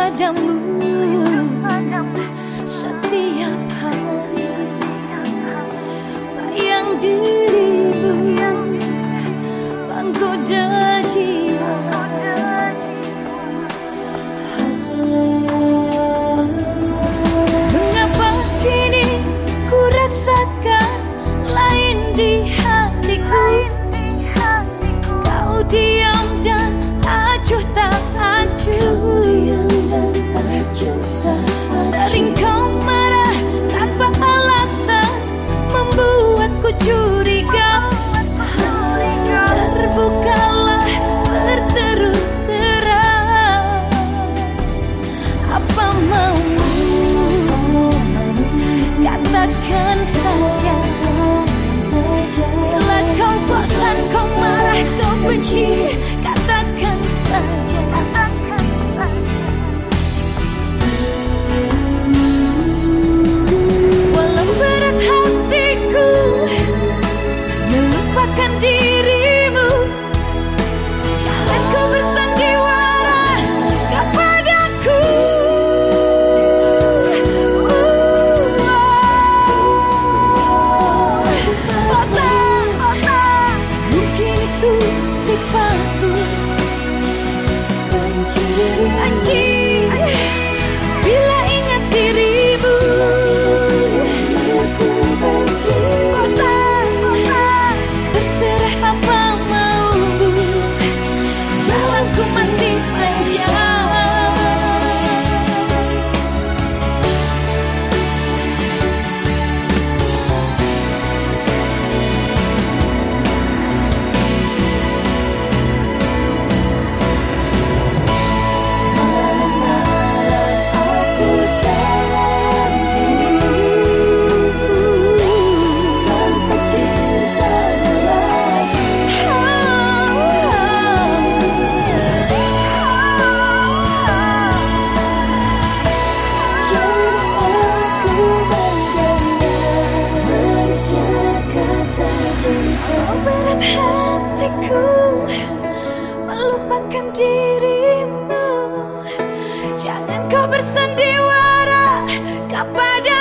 padamu setiap hari. Bayang dirimu. Menggoda jiwa. Mengapa kini ku rasakan lain di hati kau bersandiwara kepada